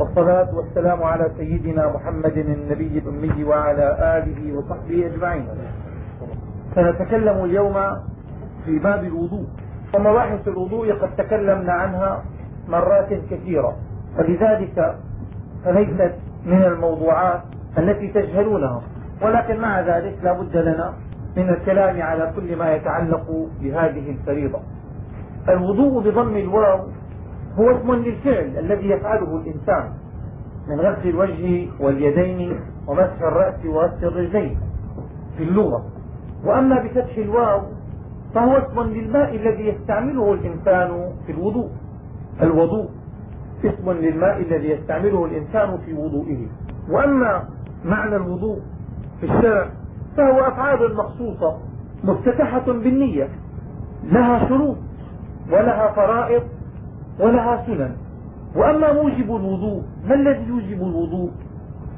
والصلاة والسلام على سيدنا محمد النبي الأمي وعلى آله وصحبه أجمعين. سنتكلم اليوم في باب الوضوء. ومباحث الوضوء قد تكلمنا عنها مرات كثيرة. ولذلك فليست من الموضوعات التي تجهلونها. ولكن مع ذلك لا بد لنا من الكلام على كل ما يتعلق بهذه الفريضة. الوضوء بضم الواو هو اسم للفعل الذي يفعله الإنسان من غسل الوجه واليدين ومسح الرأس وغسل الرجلين في اللغة. وأما بفتح الواو فهو اسم للماء الذي يستعمله الإنسان في الوضوء. الوضوء اسم للماء الذي يستعمله الإنسان في وضوئه. وأما معنى الوضوء في الشرع فهو أفعال مخصوصة مفتتحة بالنية لها شروط ولها فرائض ولها سنن وأما موجب الوضوء ما الذي يوجب الوضوء؟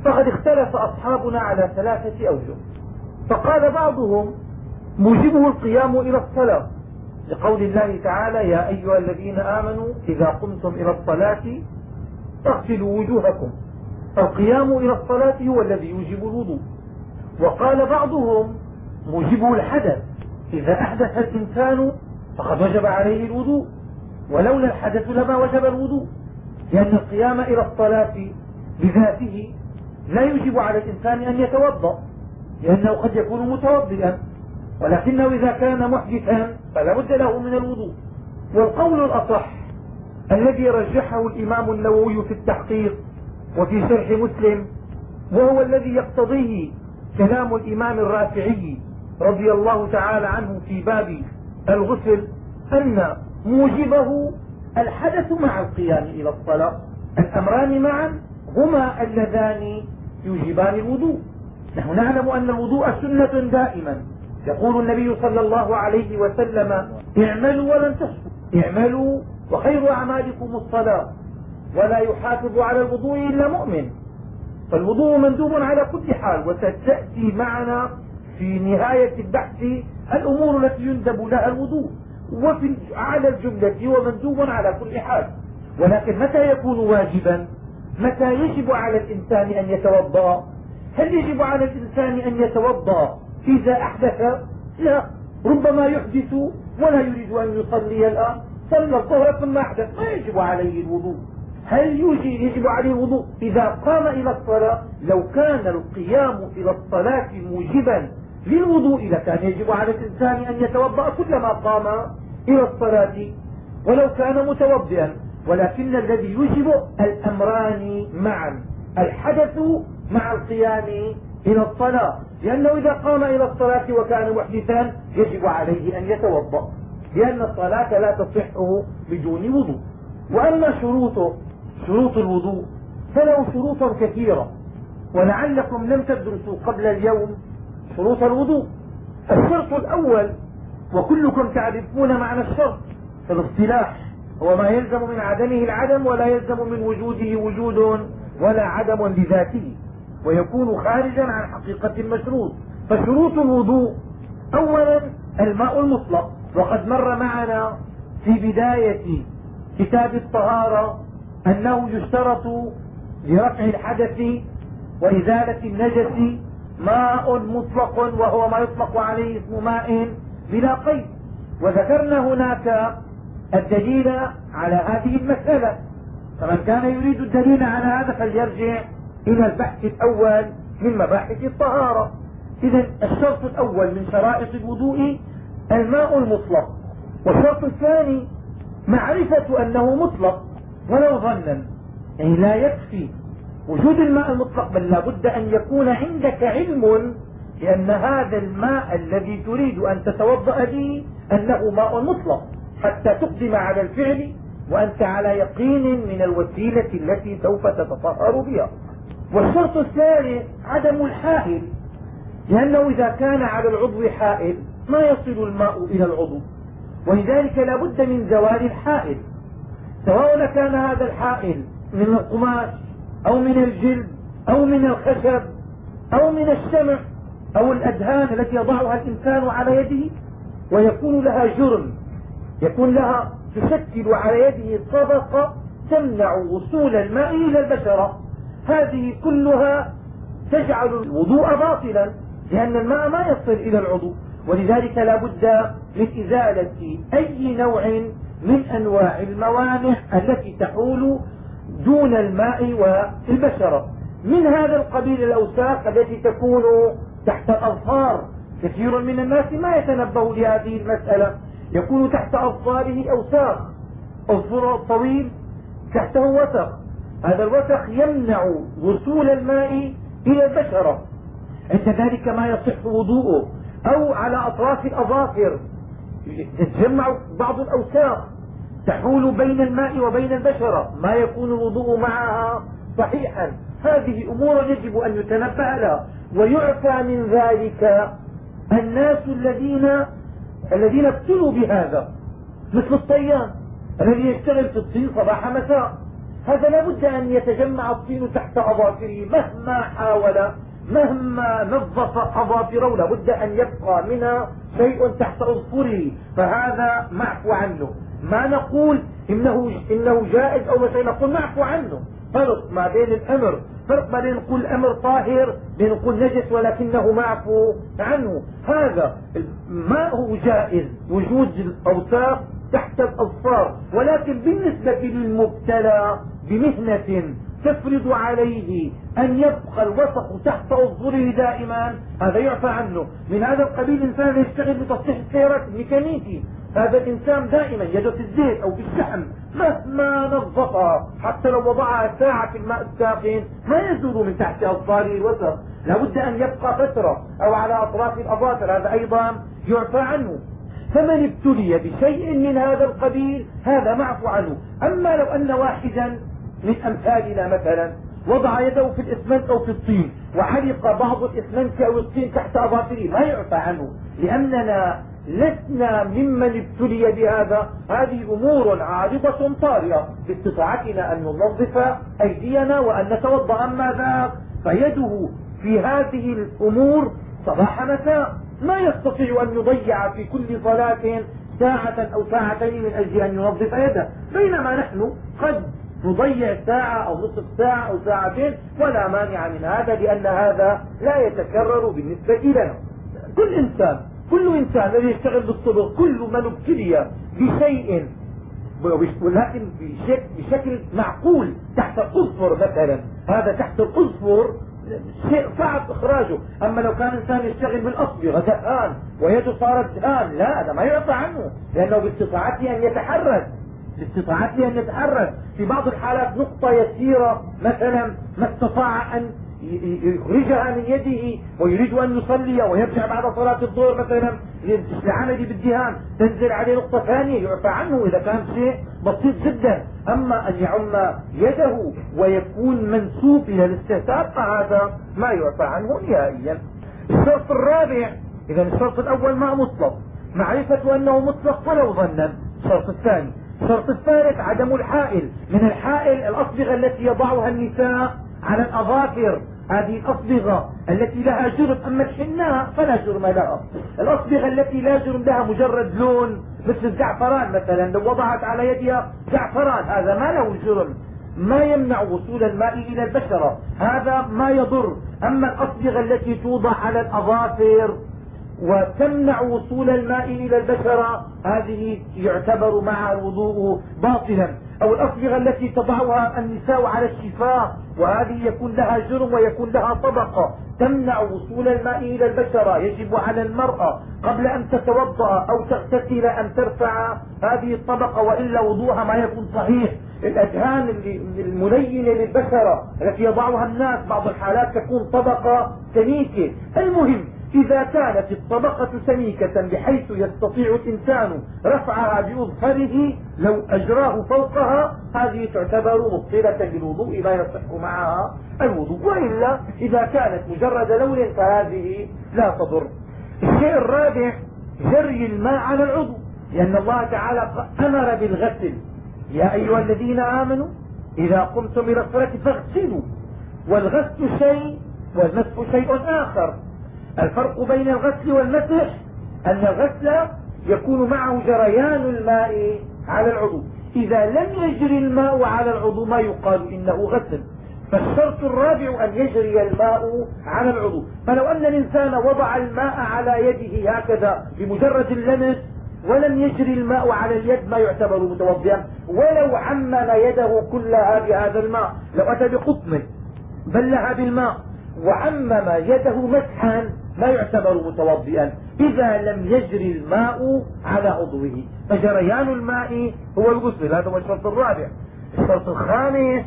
فقد اختلف أصحابنا على ثلاثة أوجه. فقال بعضهم موجبه القيام إلى الصلاة. لقول الله تعالى يا أيها الذين آمنوا إذا قمتم إلى الصلاة فاغسلوا وجوهكم. القيام إلى الصلاة هو الذي يوجب الوضوء. وقال بعضهم موجبه الحدث. إذا أحدث الإنسان فقد وجب عليه الوضوء. ولولا الحدث لما وجب الوضوء لأن القيام إلى الصلاة بذاته لا يجب على الإنسان أن يتوضأ لأنه قد يكون متوضئا ولكنه إذا كان محدثا فلا بد له من الوضوء. والقول الأصح الذي رجحه الإمام النووي في التحقيق وفي شرح مسلم وهو الذي يقتضيه كلام الإمام الرافعي رضي الله تعالى عنه في باب الغسل أن موجبه الحدث مع القيام إلى الصلاة الأمران معا هما اللذان يوجبان الوضوء. نحن نعلم أن الوضوء سنة دائما. يقول النبي صلى الله عليه وسلم اعملوا ولن تحصوا اعملوا وخير أعمالكم الصلاة ولا يحافظ على الوضوء إلا مؤمن. فالوضوء مندوب على كل حال وستأتي معنا في نهاية البحث الأمور التي يندب لها الوضوء. وفي على الجملة هو مندوب على كل حال. ولكن متى يكون واجبا؟ متى يجب على الإنسان أن يتوضأ؟ هل يجب على الإنسان أن يتوضأ إذا أحدث؟ لا. ربما يحدث ولا يريد أن يصلي الآن. صلى الظهر ثم أحدث. ما يجب عليه الوضوء؟ هل يجب عليه الوضوء إذا قام إلى الصلاة؟ لو كان القيام إلى الصلاة موجبا للوضوء لكان يجب على الإنسان أن يتوضأ كلما قام. إلى الصلاة ولو كان متوضئا ولكن الذي يجب الأمران معا الحدث مع القيام إلى الصلاة. لأنه إذا قام إلى الصلاة وكان محدثا يجب عليه أن يتوضأ. لأن الصلاة لا تصح بدون وضوء. وأما شروطه شروط الوضوء فله شروط كثيرة. ولعلكم لم تدرسوا قبل اليوم شروط الوضوء. الشرط الأول وكلكم تعرفون معنى الشرط. في الاصطلاح هو ما يلزم من عدمه العدم ولا يلزم من وجوده وجود ولا عدم لذاته ويكون خارجا عن حقيقة المشروط. فشروط الوضوء اولا الماء المطلق. وقد مر معنا في بداية كتاب الطهارة أنه يشترط لرفع الحدث وإزالة النجس ماء مطلق وهو ما يطلق عليه اسم ماء بلا قيد. وذكرنا هناك الدليل على هذه المسألة. فمن كان يريد الدليل على هذا فليرجع إلى البحث الأول من مباحث الطهارة. إذا الشرط الأول من شرائط الوضوء الماء المطلق. والشرط الثاني معرفة أنه مطلق. ولو ظنا. يعني لا يكفي وجود الماء المطلق بل لابد أن يكون عندك علم لأن هذا الماء الذي تريد أن تتوضأ به أنه ماء مطلق حتى تقدم على الفعل وأنت على يقين من الوسيلة التي سوف تتطهر بها. والشرط الثالث عدم الحائل. لأنه إذا كان على العضو حائل ما يصل الماء إلى العضو. ولذلك لا بد من زوال الحائل. سواء كان هذا الحائل من القماش أو من الجلد أو من الخشب أو من الشمع أو الأدهان التي يضعها الإنسان على يده ويكون لها جرم يكون لها تشكل على يده طبقة تمنع وصول الماء إلى البشرة. هذه كلها تجعل الوضوء باطلا لأن الماء ما يصل إلى العضو. ولذلك لا بد من إزالة أي نوع من أنواع الموانع التي تحول دون الماء والبشرة. من هذا القبيل الأوساخ التي تكون تحت الأظفار كثير من الناس ما يتنبه لهذه المسألة. يكون تحت أظفاره أوساخ. اظفره الطويل تحته وسخ. هذا الوسخ يمنع وصول الماء إلى البشرة. عند ذلك ما يصح وضوءه. أو على أطراف الأظافر. تتجمع بعض الأوساخ. تحول بين الماء وبين البشرة. ما يكون الوضوء معها صحيحا. هذه أمور يجب أن يتنبه لها. ويعفى من ذلك الناس الذين الذين ابتلوا بهذا مثل الطيان الذي يشتغل في الطين صباح مساء. هذا لا بد أن يتجمع الطين تحت أظافره مهما حاول مهما نظف أظافره لابد أن يبقى منها شيء تحت أظفره. فهذا معفو عنه. ما نقول إنه, إنه جائز أو مثلا نقول معفو عنه. فرق ما بين الأمر فرق ما بين نقول الأمر طاهر بين نقول نجس ولكنه معفو عنه. هذا ما هو جائز وجود الأوساخ تحت الأظفار ولكن بالنسبة للمبتلى بمهنة تفرض عليه أن يبقى الوسط تحت أظهره دائما هذا يعفى عنه. من هذا القبيل إنسان يشتغل بتصليح السيارات الميكانيكي هذا الإنسان دائما يده في الزيت أو في الشحم مهما نظفها حتى لو وضعها ساعة في الماء الساخن ما يزول من تحت أظفاره الوسط لابد أن يبقى فترة أو على أطراف الأظافر هذا أيضا يعفى عنه. فمن ابتلي بشيء من هذا القبيل هذا معفو عنه. أما لو أن واحدا من أمثالنا مثلا وضع يده في الإسمنت أو في الطين وعلق بعض الإسمنت أو الطين تحت أظافره ما يعفى عنه. لأننا لسنا ممن ابتلي بهذا. هذه أمور عارضة طارئة. باستطاعتنا أن ننظف أيدينا وأن نتوضأ أما ذاك فيده في هذه الأمور صباح مساء. ما يستطيع أن يضيع في كل صلاة ساعة أو ساعتين من أجل أن ينظف يده. بينما نحن قد نضيع ساعة أو نصف ساعة أو ساعتين ولا مانع من هذا لأن هذا لا يتكرر بالنسبة لنا كل إنسان كل إنسان الذي يشتغل بالصبر كل من ابتلي بشيء ولكن بشكل معقول تحت الاظفر مثلا. هذا تحت الاظفر شيء صعب إخراجه. أما لو كان إنسان يشتغل بالأصبغة دهان ويده صارت دهان لا هذا ما يعطى عنه. لأنه باستطاعته أن يتحرك. باستطاعته أن يتحرك. في بعض الحالات نقطة يسيرة مثلا ما استطاع أن يخرجها من يده ويريد أن يصلي ويرجع بعد صلاة الظهر مثلا لعمل بالدهان. تنزل عليه نقطة ثانية يعفى عنه إذا كان شيء بسيط جدا. أما أن يعم يده ويكون منسوب إلى الاستهتار فهذا ما يعفى عنه نهائيا. الشرط الرابع اذا الشرط الأول ما مطلق. معرفة أنه مطلق ولو ظنا. الشرط الثاني. الشرط الثالث عدم الحائل. من الحائل الأصبغة التي يضعها النساء على الأظافر. هذه الأصبغة التي لها جرم أما الحناء فلا جرم لها. الأصبغة التي لا جرم لها مجرد لون مثل الزعفران مثلا لو وضعت على يدها زعفران هذا ما له جرم. ما يمنع وصول الماء إلى البشرة. هذا ما يضر. أما الأصبغة التي توضع على الأظافر وتمنع وصول الماء إلى البشرة هذه يعتبر معها الوضوء باطلا. أو الأصبغة التي تضعها النساء على الشفاه وهذه يكون لها جرم ويكون لها طبقة تمنع وصول الماء إلى البشرة يجب على المرأة قبل أن تتوضأ أو تغتسل أن ترفع هذه الطبقة وإلا وضوءها ما يكون صحيح. الأدهان الملينة للبشرة التي يضعها الناس بعض الحالات تكون طبقة سميكة. المهم إذا كانت الطبقة سميكة بحيث يستطيع الإنسان رفعها بأظفره لو أجراه فوقها هذه تعتبر مبطلة للوضوء لا يصح معها الوضوء. وإلا إذا كانت مجرد لون فهذه لا تضر. الشيء الرابع جري الماء على العضو. لأن الله تعالى أمر بالغسل. يا أيها الذين آمنوا إذا قمتم إلى الصلاة فاغسلوا. والغسل شيء والمسح شيء آخر. الفرق بين الغسل والمسح أن الغسل يكون معه جريان الماء على العضو. إذا لم يجري الماء على العضو ما يقال إنه غسل. فالشرط الرابع أن يجري الماء على العضو. فلو أن الإنسان وضع الماء على يده هكذا بمجرد اللمس ولم يجري الماء على اليد ما يعتبر متوضئا. ولو عمم يده كلها بهذا الماء. لو أتى بقطن بلها بالماء وعمم يده مسحا ما يعتبر متوضئا. إذا لم يجري الماء على عضوه. فجريان الماء هو الغسل هذا هو الشرط الرابع. الشرط الخامس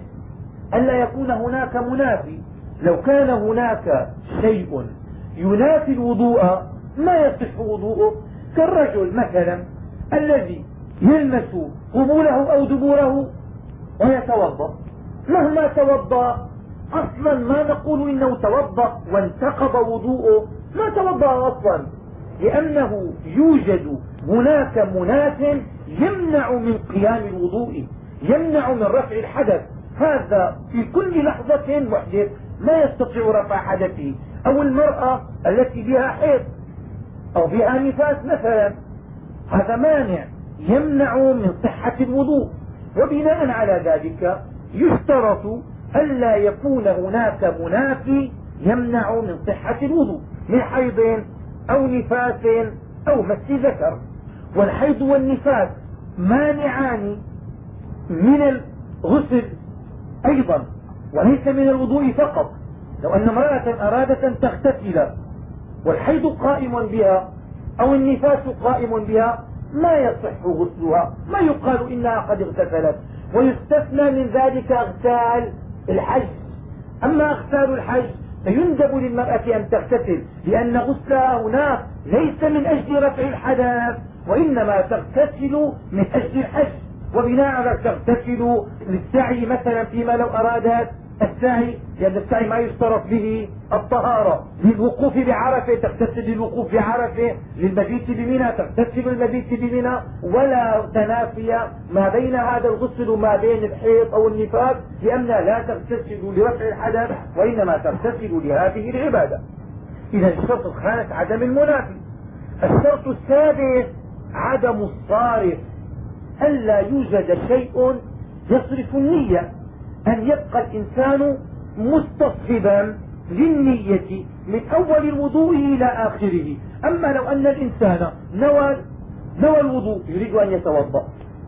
ألا يكون هناك منافي. لو كان هناك شيء ينافي الوضوء ما يصح وضوءه؟ كالرجل مثلا الذي يلمس قبوله أو دبوره ويتوضأ. مهما توضأ أصلا ما نقول إنه توضأ وانتقض وضوءه. ما توضأ أصلا لأنه يوجد هناك مناف يمنع من قيام الوضوء يمنع من رفع الحدث. هذا في كل لحظة محدث ما يستطيع رفع حدثه أو المرأة التي بها حيض أو بها نفاس مثلا. هذا مانع يمنع من صحة الوضوء. وبناء على ذلك يشترط ألا يكون هناك منافي يمنع من صحة الوضوء. من حيض أو نفاس أو مس ذكر. والحيض والنفاس مانعان من الغسل أيضا وليس من الوضوء فقط. لو أن امرأة أرادت أن تغتسل والحيض قائم بها أو النفاس قائم بها ما يصح غسلها. ما يقال إنها قد اغتسلت. ويستثنى من ذلك اغتال الحج. أما اغتال الحج فيندب للمرأة أن تغتسل لأن غسلها هناك ليس من أجل رفع الحدث وإنما تغتسل من أجل الحج. وبناء على تغتسل للسعي مثلا فيما لو أرادت السعي لأن السعي ما يشترط به الطهارة. للوقوف بعرفة تغتسل للوقوف بعرفة. للمبيت بمنى تغتسل المبيت بمنى. ولا تنافي ما بين هذا الغسل وما بين الحيض أو النفاس لأنها لا تغتسل لرفع الحدث وإنما تغتسل لهذه العبادة. إذا الشرط الخامس عدم المنافي. الشرط السادس عدم الصارف. ألا يوجد شيء يصرف النية. أن يبقى الإنسان مستصحبا للنية من أول الوضوء إلى آخره؟ أما لو أن الإنسان نوى نوى الوضوء يريد أن يتوضأ.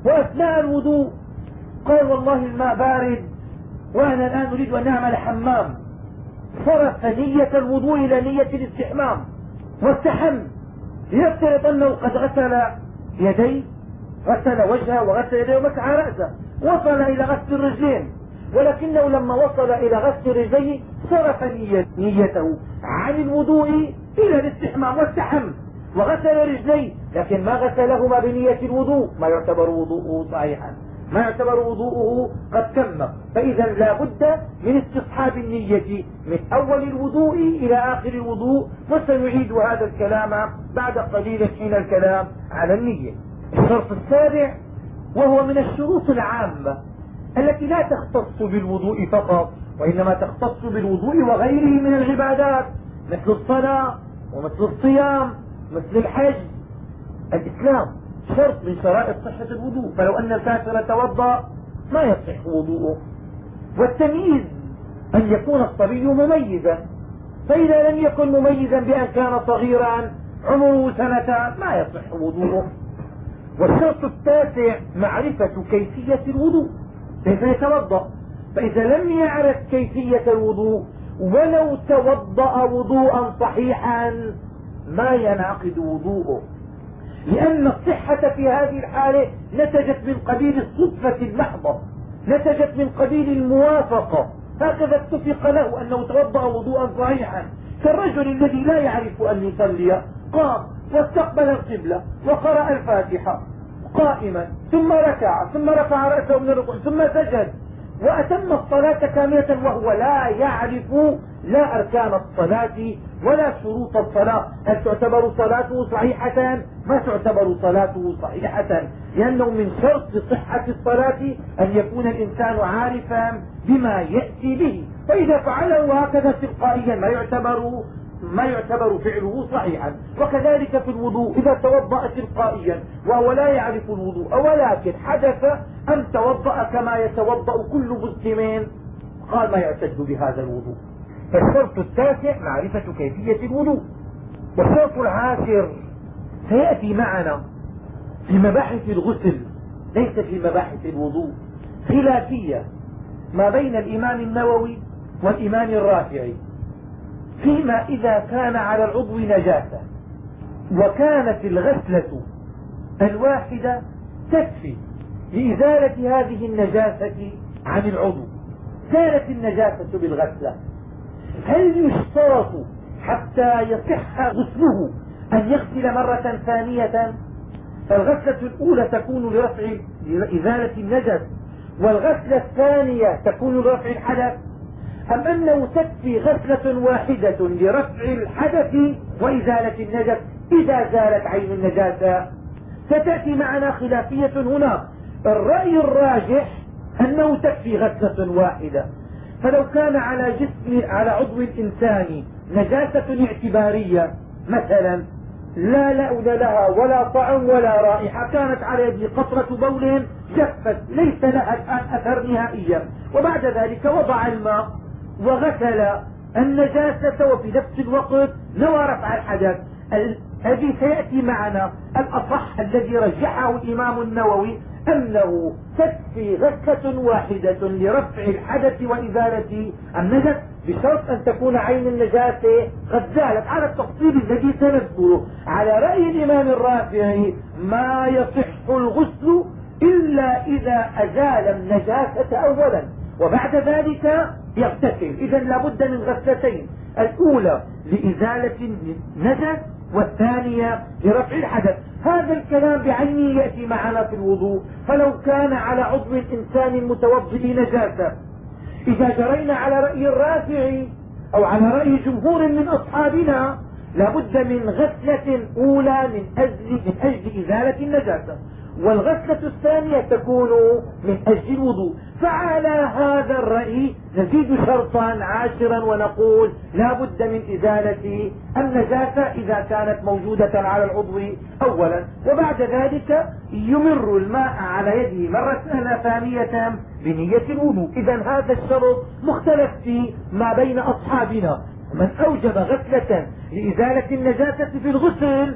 وأثناء الوضوء قال والله الماء بارد وأنا الآن أريد أن أعمل حمام. صرف نية الوضوء إلى نية الاستحمام. واستحم. ليفترض أنه قد غسل يديه غسل وجهه وغسل يديه ومسح رأسه. وصل إلى غسل الرجلين. ولكنه لما وصل إلى غسل رجليه صرف نيته عن الوضوء إلى الاستحمام واستحم وغسل رجليه لكن ما غسلهما بنية الوضوء؟ ما يعتبر وضوءه صحيحا. ما يعتبر وضوءه قد تم. فإذا لا بد من استصحاب النية من أول الوضوء إلى آخر الوضوء وسنعيد هذا الكلام بعد قليل حين الكلام على النية. الشرط السابع وهو من الشروط العامة. التي لا تختص بالوضوء فقط وإنما تختص بالوضوء وغيره من العبادات مثل الصلاة ومثل الصيام مثل الحج. الإسلام شرط من شرائط صحة الوضوء فلو أن الكافر توضأ ما يصح وضوءه. والتمييز أن يكون الصبي مميزا فإذا لم يكن مميزا بأن كان صغيرا عمره سنتان ما يصح وضوءه. والشرط التاسع معرفة كيفية الوضوء. كيف يتوضأ؟ فإذا لم يعرف كيفية الوضوء ولو توضأ وضوءا صحيحا ما ينعقد وضوءه. لأن الصحة في هذه الحالة نتجت من قبيل الصدفة المحضة نتجت من قبيل الموافقة. هكذا اتفق له أنه توضأ وضوءا صحيحا. كالرجل الذي لا يعرف أن يصلي قام واستقبل القبلة وقرأ الفاتحة قائما. ثم ركع ثم رفع رأسه من الركوع ثم سجد. وأتم الصلاة كاملة وهو لا يعرف لا أركان الصلاة ولا شروط الصلاة. هل تعتبر صلاته صحيحة؟ ما تعتبر صلاته صحيحة. لأنه من شرط صحة الصلاة أن يكون الإنسان عارفا بما يأتي به. فإذا فعله هكذا تلقائيا ما يعتبر ما يعتبر فعله صحيحا. وكذلك في الوضوء إذا توضأ تلقائيا وهو لا يعرف الوضوء ولكن حدث أن توضأ كما يتوضأ كل مسلم قال ما يعتد بهذا الوضوء. فالشرط التاسع معرفة كيفية الوضوء. والشرط العاشر سيأتي معنا في مباحث الغسل. ليس في مباحث الوضوء خلافية ما بين الإمام النووي والإمام الرافعي. فيما إذا كان على العضو نجاسة. وكانت الغسلة الواحدة تكفي لإزالة هذه النجاسة عن العضو. كانت النجاسة بالغسلة. هل يشترط حتى يصح غسله أن يغسل مرة ثانية؟ فالغسلة الأولى تكون لرفع إزالة النجس والغسلة الثانية تكون لرفع الحدث. أم أنه تكفي غسلة واحدة لرفع الحدث وإزالة النجس إذا زالت عين النجاسة ستأتي معنا خلافية هنا. الرأي الراجح أنه تكفي غسلة واحدة. فلو كان على جسم على عضو الإنسان نجاسة اعتبارية مثلا لا لون لها ولا طعم ولا رائحة كانت على يده قطرة بول جفت ليس لها الآن أثر نهائيا. وبعد ذلك وضع الماء. وغسل النجاسة وفي نفس الوقت نوى رفع الحدث. الذي سيأتي معنا الأصح الذي رجحه الإمام النووي أنه تكفي غسلة واحدة لرفع الحدث وإزالة النجس بشرط أن تكون عين النجاسة قد زالت. على التفصيل الذي سنذكره. على رأي الإمام الرافعي ما يصح الغسل إلا إذا أزال النجاسة أولا. وبعد ذلك يغتسل. إذا لابد من غسلتين. الأولى لإزالة النجس والثانية لرفع الحدث. هذا الكلام بعينه يأتي معنا في الوضوء. فلو كان على عضو الإنسان المتوضئ نجاسة. إذا جرينا على رأي الرافع أو على رأي جمهور من أصحابنا لابد من غسلة أولى من أجل, من أجل إزالة النجاسة. والغسلة الثانية تكون من أجل الوضوء. فعلى هذا الرأي نزيد شرطا عاشرا ونقول لا بد من إزالة النجاسة إذا كانت موجودة على العضو أولا وبعد ذلك يمر الماء على يده مرة ثانية بنية الوضوء. إذا هذا الشرط مختلف في ما بين أصحابنا. من أوجب غسلة لإزالة النجاسة في الغسل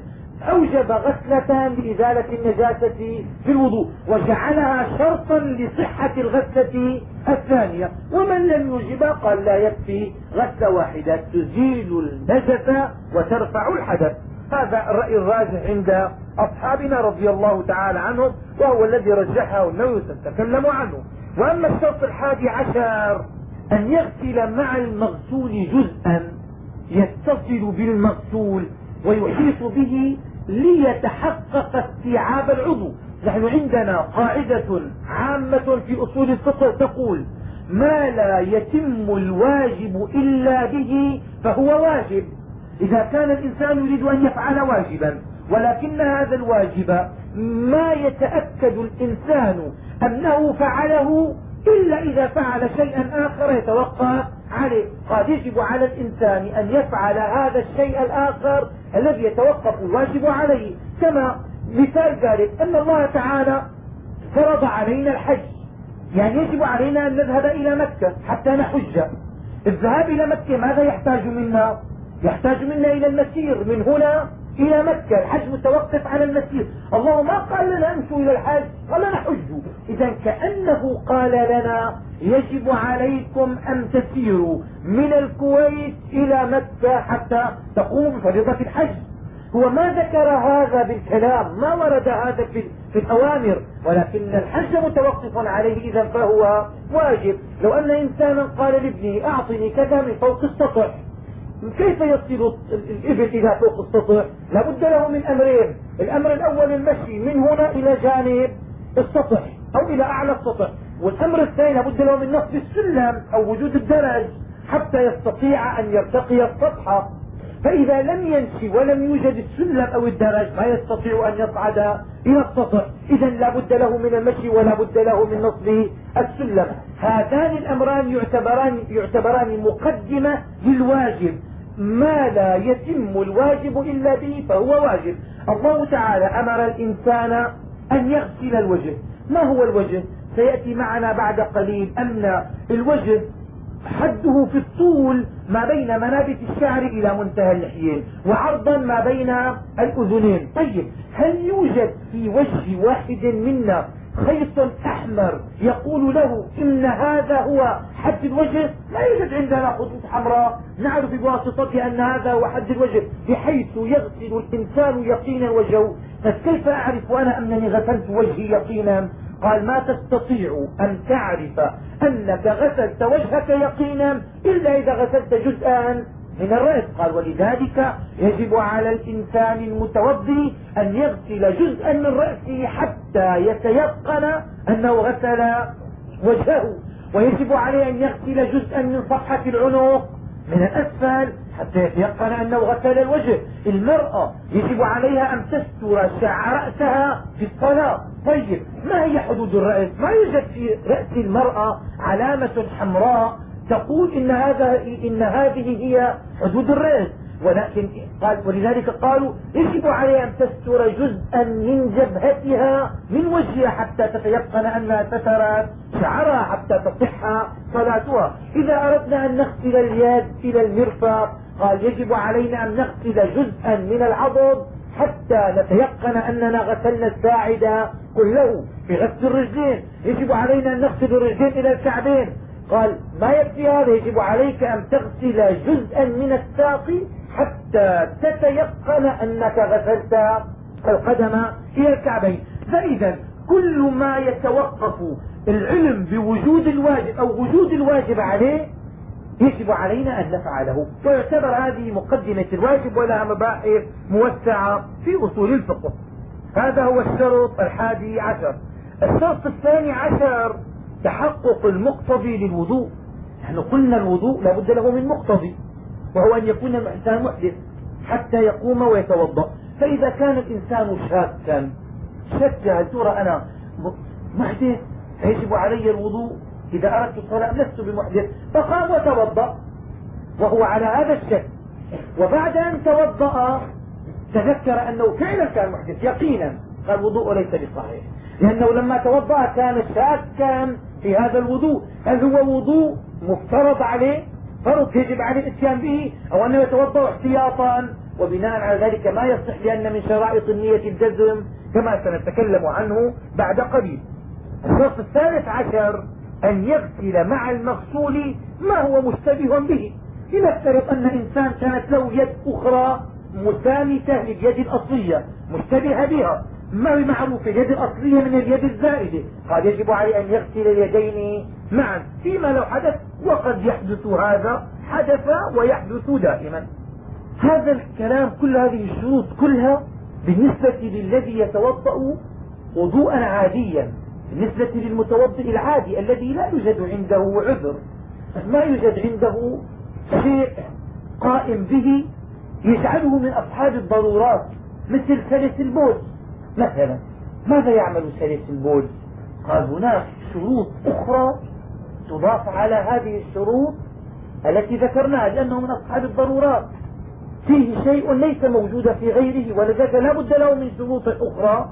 أوجب غسلة لإزالة النجاسة في الوضوء وجعلها شرطا لصحة الغسلة الثانية. ومن لم يوجبها قال لا يكفي غسلة واحدة تزيل النجس وترفع الحدث. هذا الرأي الراجح عند أصحابنا رضي الله تعالى عنهم وهو الذي رجحه النووي سنتكلم عنه. وأما الشرط الحادي عشر أن يغسل مع المغسول جزءا يتصل بالمغسول ويحيط به ليتحقق استيعاب العضو. نحن عندنا قاعدة عامة في أصول الفقه تقول ما لا يتم الواجب إلا به فهو واجب. إذا كان الإنسان يريد أن يفعل واجبا ولكن هذا الواجب ما يتأكد الإنسان أنه فعله إلا إذا فعل شيئا آخر يتوقف عليه. قد يجب على الإنسان أن يفعل هذا الشيء الآخر الذي يتوقف الواجب عليه. كما مثال ذلك أن الله تعالى فرض علينا الحج. يعني يجب علينا أن نذهب إلى مكة حتى نحج. الذهاب إلى مكة ماذا يحتاج منا؟ يحتاج منا إلى المسير. من هنا إلى مكة الحج متوقف على المسير. الله ما قال لنا امشوا إلى الحج قال لنا حجوا. إذا كأنه قال لنا يجب عليكم أن تسيروا من الكويت إلى مكة حتى تقوموا بفريضة الحج. هو ما ذكر هذا بالكلام ما ورد هذا في, في الأوامر ولكن الحج متوقف عليه إذا فهو واجب. لو أن إنسانا قال لابنه أعطني كذا من فوق السطح. كيف يصل الإبل إلى فوق السطح؟ لا بد له من أمرين. الأمر الأول المشي من هنا إلى جانب السطح أو إلى أعلى السطح. والأمر الثاني لابد له من نصب السلم أو وجود الدرج حتى يستطيع أن يرتقي السطح. فإذا لم يمشي ولم يوجد السلم أو الدرج ما يستطيع أن يصعد إلى السطح. إذا لا بد له من المشي ولا بد له من نصب السلم. هذان الأمران يعتبران, يعتبران مقدمة للواجب. ما لا يتم الواجب إلا به فهو واجب. الله تعالى أمر الإنسان أن يغسل الوجه. ما هو الوجه؟ سيأتي معنا بعد قليل أن الوجه حده في الطول ما بين منابت الشعر إلى منتهى اللحيين وعرضا ما بين الأذنين. طيب هل يوجد في وجه واحد منا خيط احمر يقول له إن هذا هو حد الوجه؟ لا يوجد عندنا خطوط حمراء. نعرف بواسطتها أن هذا هو حد الوجه بحيث يغسل الإنسان يقينا وجهه. فكيف أعرف أنا أنني غسلت وجهي يقينا؟ قال ما تستطيع أن تعرف أنك غسلت وجهك يقينا إلا إذا غسلت جزءا. من الرأس قال ولذلك يجب على الإنسان المتوضي أن يغسل جزءا من رأسه حتى يتيقن أنه غسل وجهه. ويجب عليه أن يغسل جزءا من صفحة العنق من الأسفل حتى يتيقن أنه غسل الوجه. المرأة يجب عليها أن تستر شعر رأسها في الصلاة. طيب ما هي حدود الرأس؟ ما يوجد في رأس المرأة علامة حمراء تقول إن هذا إن هذه هي حدود الرأس ولكن قال ولذلك قالوا يجب عليها أن تستر جزءا من جبهتها من وجهها حتى تتيقن أنها سترت شعرها حتى تصح صلاتها. إذا أردنا أن نغسل اليد إلى المرفق قال يجب علينا أن نغسل جزءا من العضد حتى نتيقن أننا غسلنا الساعد كله في غسل الرجلين. يجب علينا أن نغسل الرجلين إلى الكعبين. قال ما يكفي هذا يجب عليك أن تغسل جزءا من الساق حتى تتيقن أنك غسلت القدم إلى الكعبين. فإذا كل ما يتوقف العلم بوجود الواجب أو وجود الواجب عليه يجب علينا أن نفعله. ويعتبر هذه مقدمة الواجب ولها مباحث موسعة في أصول الفقه. هذا هو الشرط الحادي عشر. الشرط الثاني عشر تحقق المقتضي للوضوء. نحن قلنا الوضوء لا بد له من مقتضي وهو أن يكون الإنسان محدث حتى يقوم ويتوضأ. فإذا كان الإنسان شاكا شك هل ترى أنا محدث فيجب علي الوضوء. إذا أردت الصلاة لست بمحدث فقام وتوضأ وهو على هذا الشك وبعد أن توضأ تذكر أنه فعلا كان محدث يقينا. قال الوضوء ليس بصحيح لأنه لما توضأ كان شاكا في هذا الوضوء. هل هو وضوء مفترض عليه؟ فرض يجب عليه الاتيان به أو أنه يتوضأ احتياطا؟ وبناء على ذلك ما يصح لأن من شرائط النية الجزم كما سنتكلم عنه بعد قليل. الشرط الثالث عشر أن يغسل مع المغسول ما هو مشتبه به. لنفترض أن إنسان كانت له يد أخرى مسامسة لليد الأصلية مشتبهة بها. ما بمعروف اليد الأصلية من اليد الزائدة. قال يجب عليه أن يغسل اليدين معا. فيما لو حدث وقد يحدث هذا حدث ويحدث دائما. هذا الكلام كل هذه الشروط كلها بالنسبة للذي يتوضأ وضوءا عاديا. بالنسبة للمتوضئ العادي الذي لا يوجد عنده عذر. ما يوجد عنده شيء قائم به يجعله من أصحاب الضرورات مثل سلس البول مثلا ماذا يعمل سلس البول قال هناك شروط أخرى تضاف على هذه الشروط التي ذكرناها لأنه من أصحاب الضرورات. فيه شيء ليس موجودا في غيره ولذلك لا بد له من شروط أخرى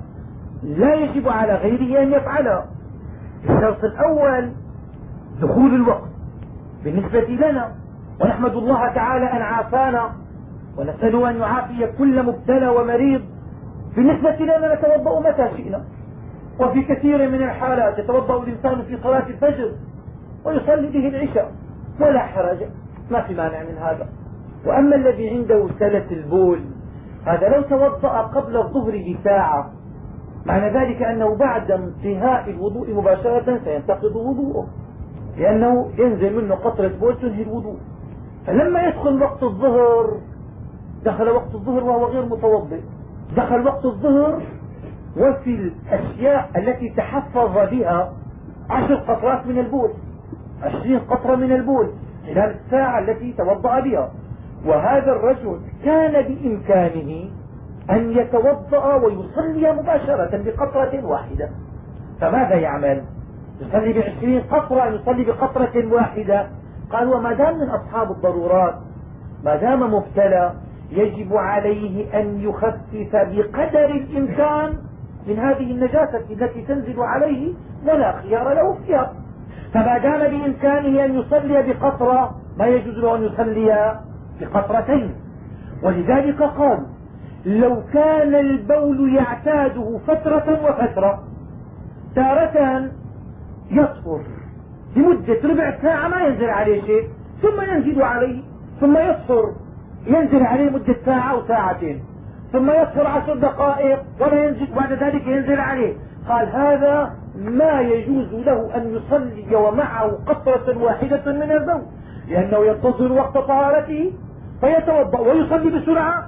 لا يجب على غيره أن يفعلها. الشرط الأول دخول الوقت بالنسبة لنا ونحمد الله تعالى أن عافانا ونسأله أن يعافي كل مبتلى ومريض بالنسبة لنا نتوضأ متى شئنا. وفي كثير من الحالات يتوضأ الإنسان في صلاة الفجر ويصلي به العشاء ولا حرج ما في مانع من هذا. وأما الذي عنده سلة البول هذا لو توضأ قبل الظهر بساعة معنى ذلك أنه بعد انتهاء الوضوء مباشرة سينتقض وضوءه لأنه ينزل منه قطرة بول تنهي الوضوء. فلما يدخل وقت الظهر دخل وقت الظهر وهو غير متوضئ. دخل وقت الظهر وفي الأشياء التي تحفظ بها عشر قطرات من البول عشرين قطرة من البول خلال الساعة التي توضأ بها. وهذا الرجل كان بإمكانه أن يتوضأ ويصلي مباشرة بقطرة واحدة. فماذا يعمل؟ يصلي بعشرين قطرة يصلي بقطرة واحدة؟ قال وما دام من أصحاب الضرورات ما دام مبتلى يجب عليه أن يخفف بقدر الإمكان من هذه النجاسة التي تنزل عليه ولا خيار له فيها. فما دام بإمكانه أن يصلي بقطرة ما يجوز له أن يصلي بقطرتين. ولذلك قال لو كان البول يعتاده فترة وفترة تارة يصفر لمدة ربع ساعة ما ينزل عليه شيء ثم ينزل عليه ثم يصفر ينزل عليه مدة ساعة أو ساعتين ثم يصفر عشر دقائق ولا ينزل بعد ذلك ينزل عليه. قال هذا ما يجوز له أن يصلي ومعه قطرة واحدة من البول لأنه ينتظر وقت طهارته فيتوضأ ويصلي بسرعة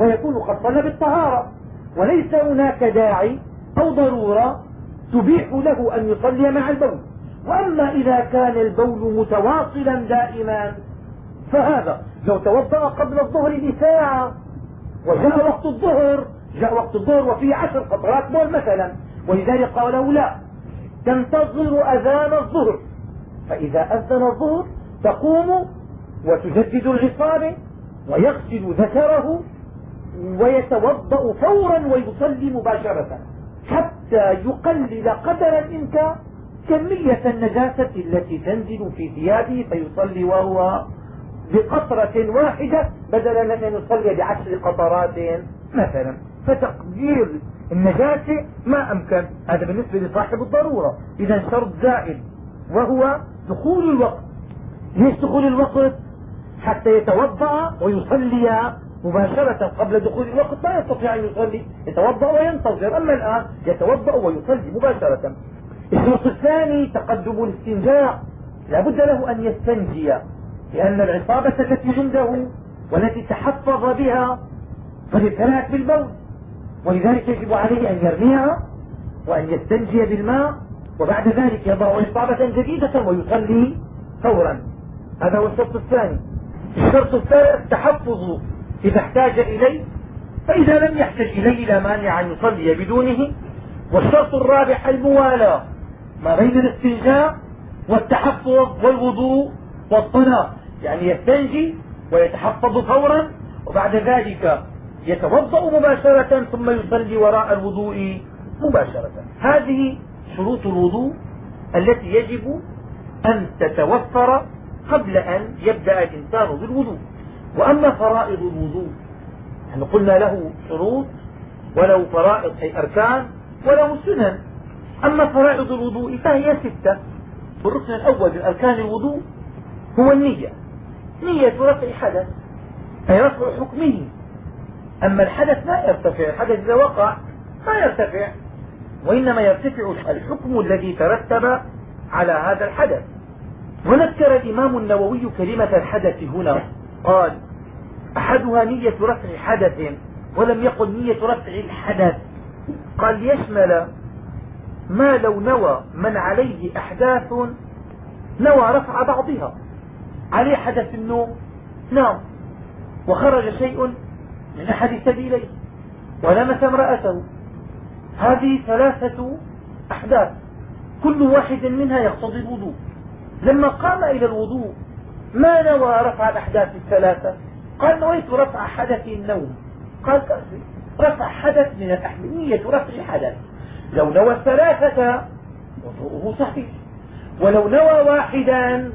ويكون قد صلى بالطهارة. وليس هناك داعي أو ضرورة تبيح له أن يصلي مع البول. وأما إذا كان البول متواصلا دائما فهذا لو توضأ قبل الظهر بساعة وجاء وقت الظهر جاء وقت الظهر وفيه عشر قطرات بول مثلا. ولذلك قالوا لا تنتظر أذان الظهر. فإذا أذن الظهر تقوم وتجدد العصابة ويغسل ذكره ويتوضأ فورا ويصلي مباشرة حتى يقلل قدر الإمكان كمية النجاسة التي تنزل في ثيابه فيصلي وهو بقطرة واحدة بدلا من أن يصلي بعشر قطرات. مثلا فتقدير النجاسة ما أمكن. هذا بالنسبة لصاحب الضرورة. إذا شرط زائد وهو دخول الوقت. ليش دخول الوقت؟ حتى يتوضأ ويصلي مباشرة قبل دخول الوقت. لا يستطيع أن يصلي يتوضأ وينتظر. أما الآن يتوضأ ويصلي مباشرة. الشرط الثاني تقدم الاستنجاء. لا بد له أن يستنجي. لأن العصابة التي عنده والتي تحفظ بها قد ابتلعت بالبول ولذلك يجب عليه أن يرميها وأن يستنجي بالماء وبعد ذلك يضع عصابة جديدة ويصلي فورا. هذا هو الشرط الثاني. الشرط الثالث التحفظ إذا احتاج إليه. فإذا لم يحتج إليه لا مانع أن يصلي بدونه. والشرط الرابع الموالاة. ما بين الاستنجاء والتحفظ والوضوء والطلاق يعني يستنجي ويتحفظ فورا وبعد ذلك يتوضأ مباشرة ثم يصلي وراء الوضوء مباشرة. هذه شروط الوضوء التي يجب أن تتوفر قبل أن يبدأ الإنسان بالوضوء. وأما فرائض الوضوء نحن قلنا له شروط وله فرائض أي أركان وله سنن. أما فرائض الوضوء فهي ستة. الركن الأول من أركان الوضوء هو النية. نية رفع حدث أي رفع حكمه. أما الحدث لا يرتفع. الحدث إذا وقع ما يرتفع. وإنما يرتفع الحكم الذي ترتب على هذا الحدث. وذكر الإمام النووي كلمة الحدث هنا. قال أحدها نية رفع حدث ولم يقل نية رفع الحدث. قال ليشمل ما لو نوى من عليه أحداث نوى رفع بعضها. عليه حدث النوم نام وخرج شيء من أحد سبيليه ولمس امرأته. هذه ثلاثة أحداث كل واحد منها يقتضي الوضوء. لما قام إلى الوضوء ما نوى رفع الأحداث الثلاثة؟ قال نويت رفع حدث النوم. قال رفع حدث من الأحداث نية رفع حدث. لو نوى الثلاثة وضوءه صحيح. ولو نوى واحدا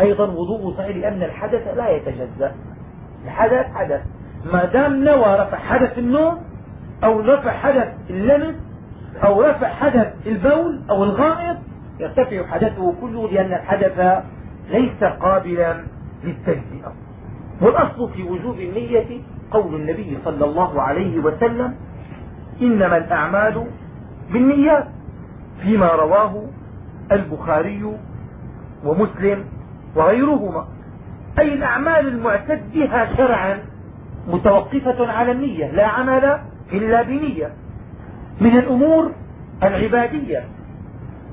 أيضا وضوءه صحيح لأن الحدث لا يتجزأ. الحدث حدث. ما دام نوى رفع حدث النوم أو رفع حدث اللمس أو رفع حدث البول أو الغائط يرتفع حدثه كله لأن الحدث ليس قابلا للتجزئة. والأصل في وجوب النية قول النبي صلى الله عليه وسلم إنما الأعمال بالنيات فيما رواه البخاري ومسلم. وغيرهما. أي الأعمال المعتد بها شرعا متوقفة على النية لا عمل إلا بنية. من الأمور العبادية.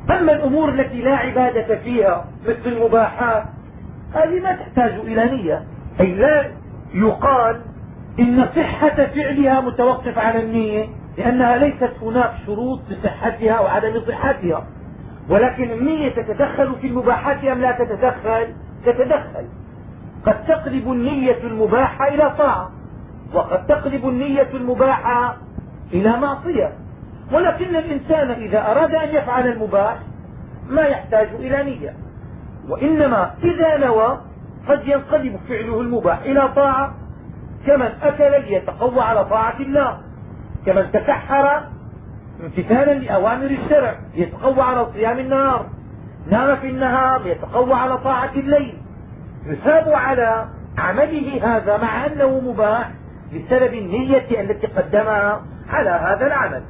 أما الأمور التي لا عبادة فيها مثل المباحات هذه ما تحتاج إلى نية. أي لا يقال إن صحة فعلها متوقف على النية لأنها ليست هناك شروط لصحتها أو عدم صحتها. ولكن النية تتدخل في المباحات أم لا تتدخل؟ تتدخل. قد تقلب النية المباحة إلى طاعة وقد تقلب النية المباحة إلى معصية. ولكن الإنسان إذا أراد أن يفعل المباح ما يحتاج إلى نية. وإنما إذا نوى قد ينقلب فعله المباح إلى طاعة كمن أكل ليتقوى على طاعة الله كمن تسحر امتثالا لأوامر الشرع ليتقوى على صيام النهار. نام في النهار ليتقوى على طاعة الليل. يثاب على عمله هذا مع أنه مباح بسبب النية التي قدمها على هذا العمل.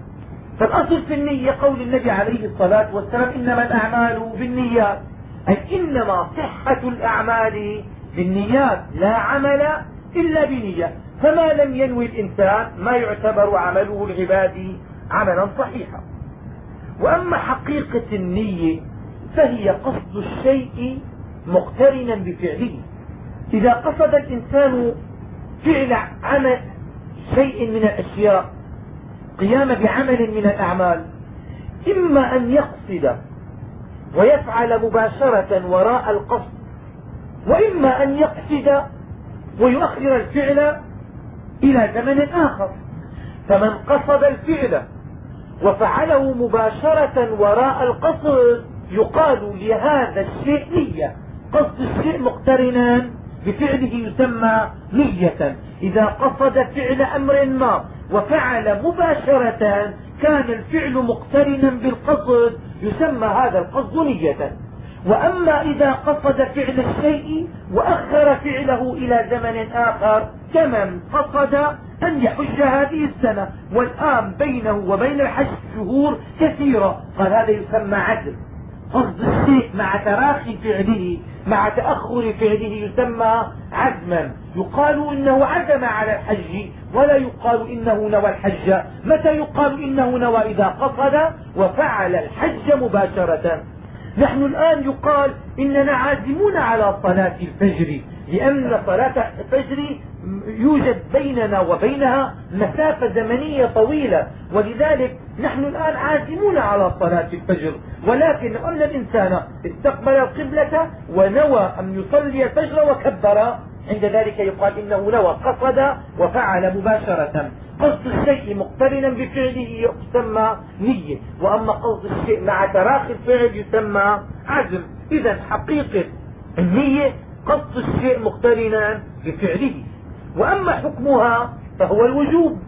فالأصل في النية قول النبي عليه الصلاة والسلام إنما الأعمال بالنيات. أي إنما صحة الأعمال بالنيات لا عمل إلا بنية. فما لم ينوي الإنسان ما يعتبر عمله العبادي عملا صحيحا. وأما حقيقة النية فهي قصد الشيء مقترنا بفعله. إذا قصد الإنسان فعل عمل شيء من الأشياء قيام بعمل من الأعمال إما أن يقصد ويفعل مباشرة وراء القصد وإما أن يقصد ويؤخر الفعل إلى زمن آخر. فمن قصد الفعل وفعله مباشرة وراء القصد يقال لهذا الشيء نية. قصد الشيء مقترنا بفعله يسمى نية. إذا قصد فعل أمر ما وفعل مباشرة كان الفعل مقترنا بالقصد. يسمى هذا القصد نية. وأما إذا قصد فعل الشيء وأخر فعله إلى زمن آخر كمن قصد أن يحج هذه السنة. والآن بينه وبين الحج شهور كثيرة. قال هذا يسمى عدل. قصد الشيء مع تراخي فعله مع تأخر فعله يسمى عزما. يقال إنه عزم على الحج ولا يقال إنه نوى الحج. متى يقال إنه نوى؟ إذا قصد وفعل الحج مباشرة. نحن الآن يقال إننا عازمون على صلاة الفجر لأن صلاة الفجر يوجد بيننا وبينها مسافة زمنية طويلة ولذلك نحن الآن عازمون على صلاة الفجر. ولكن أن الإنسان استقبل القبلة ونوى أن يصلي الفجر وكبر عند ذلك يقال إنه نوى قصد وفعل مباشرة. قصد الشيء مقترنا بفعله يسمى نية. وأما قصد الشيء مع تراخي الفعل يسمى عزم. إذا حقيقة النية قصد الشيء مقترنا بفعله. وأما حكمها فهو الوجوب.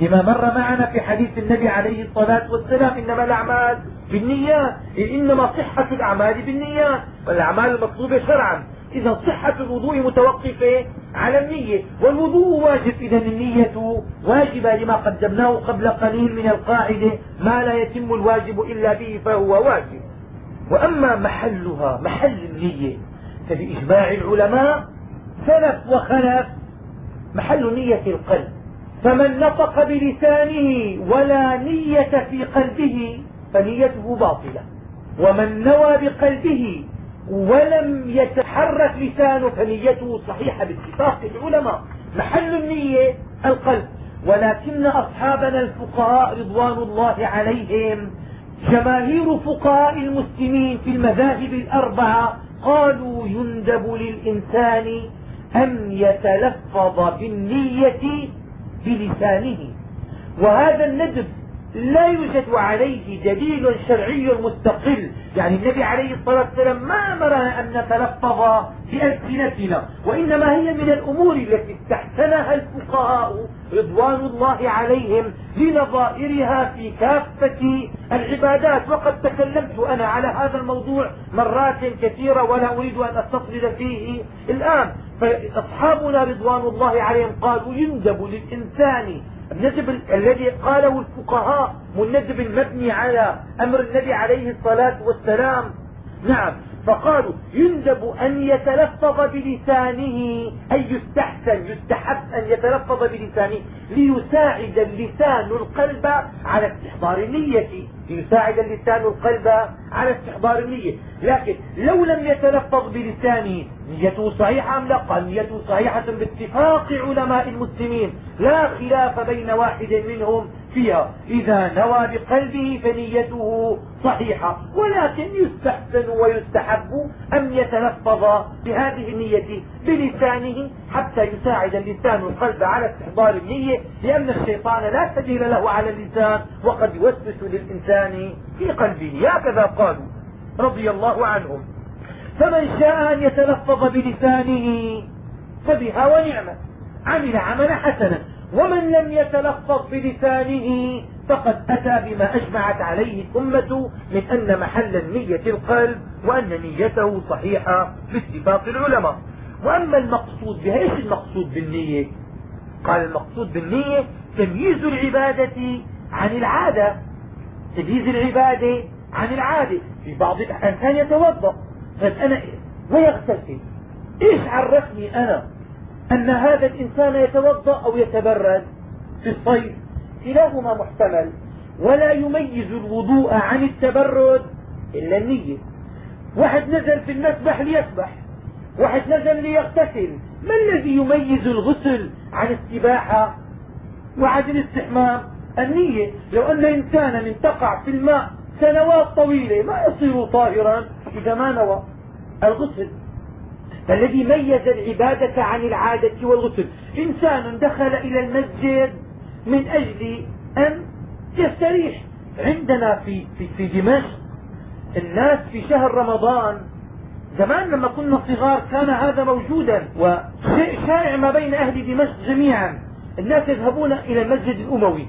لما مر معنا في حديث النبي عليه الصلاة والسلام إنما الأعمال بالنيات إنما صحة الأعمال بالنيات. والأعمال المطلوبة شرعا. إذا صحة الوضوء متوقفة على النية. والوضوء واجب. إذا النية واجبة لما قدمناه قبل قليل من القاعدة. ما لا يتم الواجب إلا به فهو واجب. وأما محلها محل النية فبإجماع العلماء سلف وخلف محل نية القلب. فمن نطق بلسانه ولا نية في قلبه فنيته باطلة. ومن نوى بقلبه ولم يتحرك لسانه فنيته صحيحة باتفاق العلماء. محل النية القلب. ولكن أصحابنا الفقهاء رضوان الله عليهم جماهير فقهاء المسلمين في المذاهب الأربعة قالوا يندب للإنسان أن يتلفظ بالنية بلسانه. وهذا الندب لا يوجد عليه دليل شرعي مستقل. يعني النبي عليه الصلاة والسلام ما أمرنا أن نتلفظ بألسنتنا وإنما هي من الأمور التي استحسنها الفقهاء رضوان الله عليهم لنظائرها في كافة العبادات. وقد تكلمت أنا على هذا الموضوع مرات كثيرة ولا أريد أن أستطرد فيه الآن. فأصحابنا رضوان الله عليهم قالوا يندب للإنسان الندب الذي قاله الفقهاء والندب المبني على أمر النبي عليه الصلاة والسلام. نعم. فقالوا يندب أن يتلفظ بلسانه أي يستحسن يستحب أن يتلفظ بلسانه ليساعد اللسان القلب على استحضار النية. ليساعد اللسان القلب على استحضار النية. لكن لو لم يتلفظ بلسانه نيته صحيحة أم لا؟ قال نيته صحيحة باتفاق علماء المسلمين. لا خلاف بين واحد منهم فيها. إذا نوى بقلبه فنيته صحيحة. ولكن يستحسن ويستحب أن يتلفظ بهذه النية بلسانه حتى يساعد اللسان القلب على استحضار النية لأن الشيطان لا سبيل له على اللسان وقد يوسوس للإنسان في قلبه. هكذا قالوا رضي الله عنهم. فمن شاء أن يتلفظ بلسانه فبها ونعمة. عمل عملا حسنا. ومن لم يتلفظ بلسانه فقد أتى بما أجمعت عليه الأمة من أن محل النية القلب وأن نيته صحيحة باتفاق العلماء. وأما المقصود بها إيش المقصود بالنية؟ قال المقصود بالنية تمييز العبادة عن العادة. تمييز العبادة عن العادة. في بعض الأحيان يتوضأ. أنا ويغتسل. إيش عرفني أنا؟ أن هذا الإنسان يتوضأ أو يتبرد في الصيف كلاهما محتمل ولا يميز الوضوء عن التبرد إلا النية. واحد نزل في المسبح ليسبح واحد نزل ليغتسل ما الذي يميز الغسل عن السباحة وعن الاستحمام؟ النية. لو أن إنسانا تقع في الماء سنوات طويلة ما يصير طاهرا إذا ما نوى الغسل. فالذي ميز العبادة عن العادة والغسل. إنسان دخل إلى المسجد من أجل أن يستريح. عندنا في, في, في دمشق الناس في شهر رمضان زمان لما كنا صغار كان هذا موجودا وشيء شائع ما بين أهل دمشق جميعا. الناس يذهبون إلى المسجد الأموي.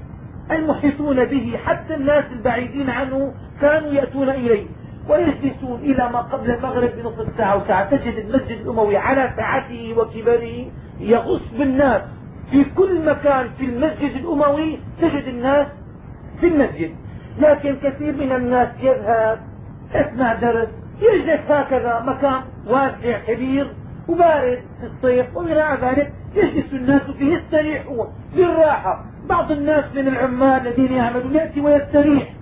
المحيطون به حتى الناس البعيدين عنه كانوا يأتون إليه. ويجلسون إلى ما قبل المغرب بنصف ساعة وساعة تجد المسجد الأموي على سعته وكبره يغص بالناس. في كل مكان في المسجد الأموي تجد الناس في المسجد. لكن كثير من الناس يذهب يسمع درس يجلس هكذا مكان واسع كبير وبارد في الصيف وغير ذلك يجلس الناس فيه يستريحون بالراحة. بعض الناس من العمال الذين يعملون يأتي ويستريح.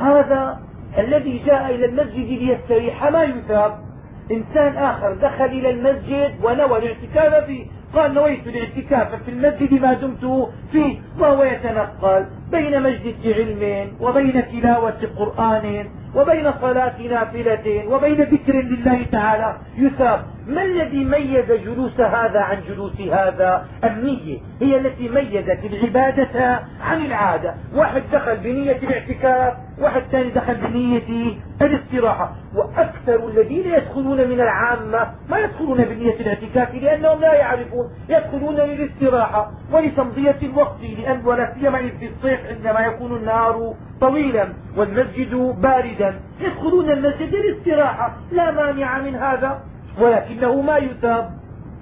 هذا الذي جاء إلى المسجد ليستريح ما يثاب. إنسان آخر دخل إلى المسجد ونوى الاعتكاف فيه. قال نويت الاعتكاف في المسجد ما دمت فيه وهو يتنقل. بين مجلس علم وبين تلاوة قرآن وبين صلاة نافلة وبين ذكر لله تعالى. يثاب ما الذي ميز جلوس هذا عن جلوس هذا؟ النية هي التي ميزت العبادة عن العادة. واحد دخل بنية الاعتكاف واحد ثاني دخل بنية الاستراحة. وأكثر الذين يدخلون من العامة ما يدخلون بنية الاعتكاف لأنهم لا يعرفون يدخلون للاستراحة ولتمضية الوقت لأن ولا سيما في الصيف عندما يكون النهار طويلا والمسجد باردا. يدخلون المسجد للاستراحة. لا مانع من هذا. ولكنه ما يثاب.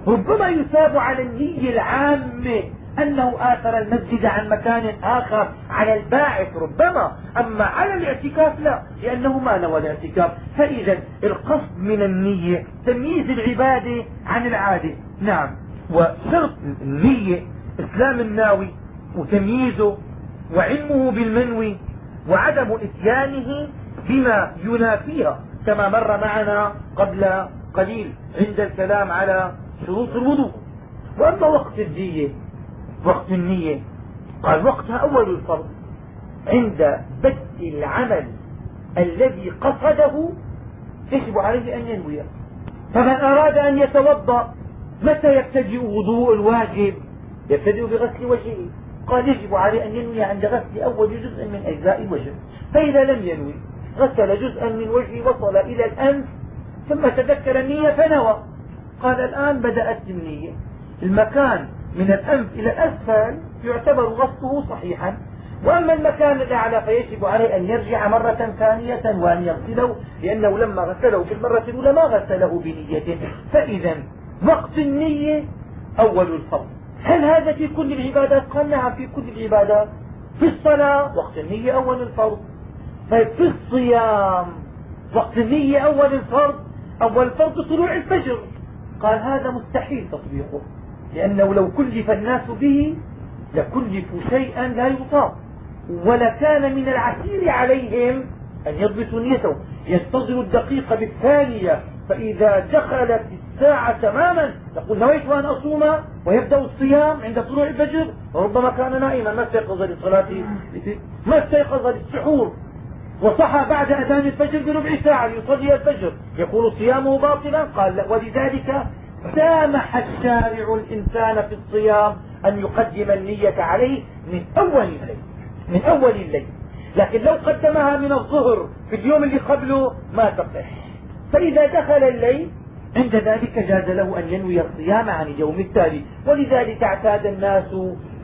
ربما يثاب على النية العامة أنه آثر المسجد عن مكان آخر على الباعث ربما. أما على الاعتكاف لا لأنه ما نوى الاعتكاف. فإذا القصد من النية تمييز العبادة عن العادة. نعم. وشرط النية إسلام الناوي وتمييزه وعلمه بالمنوي وعدم إتيانه بما ينافيها كما مر معنا قبل قليل عند الكلام على شروط الوضوء. وأما وقت الدية وقت النية قال وقتها أول الفرض عند بدء العمل الذي قصده يجب عليه أن ينوي. فمن أراد أن يتوضأ متى يبتدئ وضوء الواجب؟ يبتدئ بغسل وجهه. قال يجب عليه أن ينوي عند غسل أول جزء من أجزاء الوجه فإذا لم ينوي غسل جزءا من وجهه وصل إلى الأنف ثم تذكر النية فنوى. قال الآن بدأت النية المكان من الأنف إلى الأسفل يعتبر غسله صحيحا. وأما المكان الأعلى فيجب عليه أن يرجع مرة ثانية وأن يغسله لأنه لما غسله في المرة الأولى ما غسله بنية فإذا وقت النية أول الفرض هل هذا في كل العبادات؟ قال نعم في كل العبادات. في الصلاة وقت النية أول الفرض. طيب في الصيام وقت النية أول الفرض. أول فرض طلوع الفجر. قال هذا مستحيل تطبيقه لأنه لو كلف الناس به لكلفوا شيئا لا يطاق. ولكان من العسير عليهم أن يضبطوا نيتهم ينتظروا الدقيقة بالثانية فإذا دخلت الساعة تماما. يقول نويت وأن أصوم ويبدأ الصيام عند طلوع الفجر وربما كان نائما. ما استيقظ للصلاة ما استيقظ للسحور؟ وصحى بعد أذان الفجر بربع ساعة ليصلي الفجر. يكون صيامه باطلا؟ قال ولذلك سامح الشارع الإنسان في الصيام أن يقدم النية عليه من أول الليل. من أول الليل. لكن لو قدمها من الظهر في اليوم اللي قبله ما تصح. فإذا دخل الليل عند ذلك جاز له أن ينوي الصيام عن اليوم التالي. ولذلك اعتاد الناس